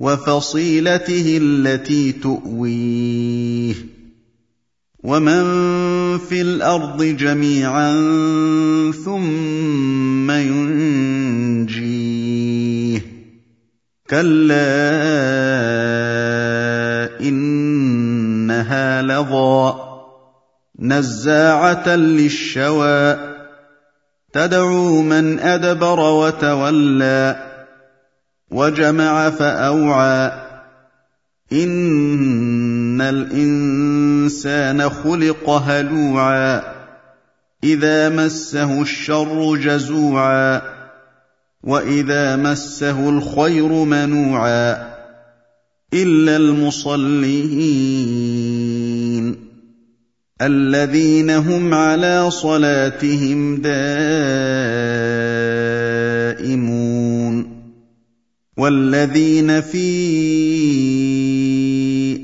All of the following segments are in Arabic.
وفصيلته التي تؤويه. ومن في الأرض جميعا ثم ينجيه. كلا إنها لظى نزاعة للشوى. تدعو من أدبر وتولى. وجمع فأوعى. إن الإنسان خلق هلوعا. إذا مسه الشر جزوعا. وإذا مسه الخير منوعا. إلا المصلين. الذين هم على صلاتهم دائمون. والذين في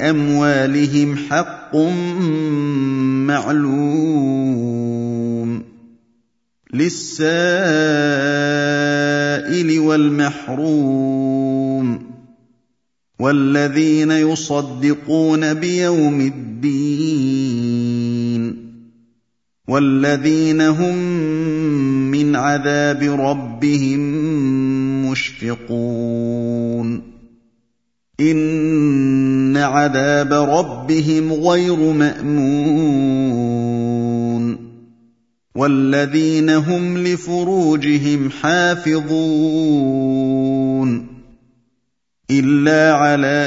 اموالهم حق معلوم للسائل والمحروم والذين يصدقون بيوم الدين والذين هم من عذاب ربهم مشفقون. إن عذاب ربهم غير مأمون. والذين هم لفروجهم حافظون. إلا على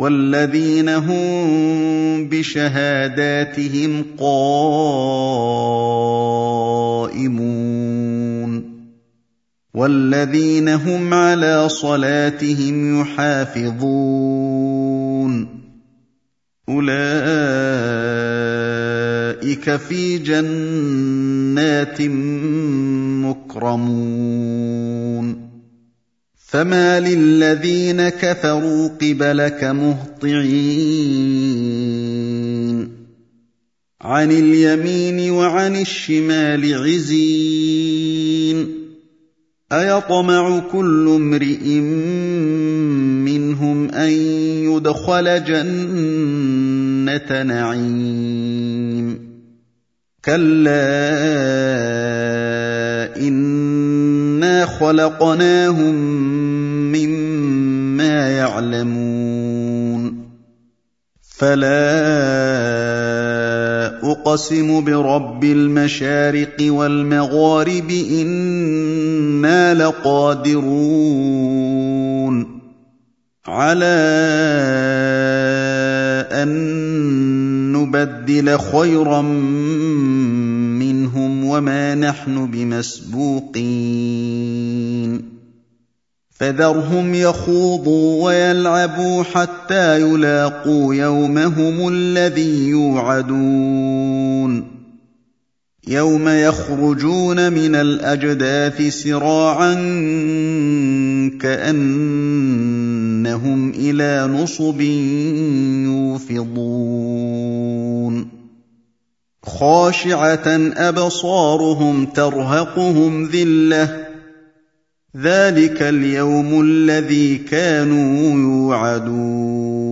والذين هم بشهاداتهم قائمون والذين هم على صلاتهم يحافظون أولئك في جنات مكرمون فما للذين كفروا قبلك مهطعين عن اليمين وعن الشمال عزين ايطمع كل امرئ منهم ان يدخل جنه نعيم كلا خلقناهم مما يعلمون. فلا أقسم برب المشارق والمغارب إنا لقادرون. على أن نبدل خيرا منهم وما نحن بمسبوقين. فذرهم يخوضوا ويلعبوا حتى يلاقوا يومهم الذي يوعدون. يوم يخرجون من الأجداث سراعا كأنهم إلى نصب يوفضون. خاشعة أبصارهم ترهقهم ذلة. ذلك اليوم الذي كانوا يوعدون.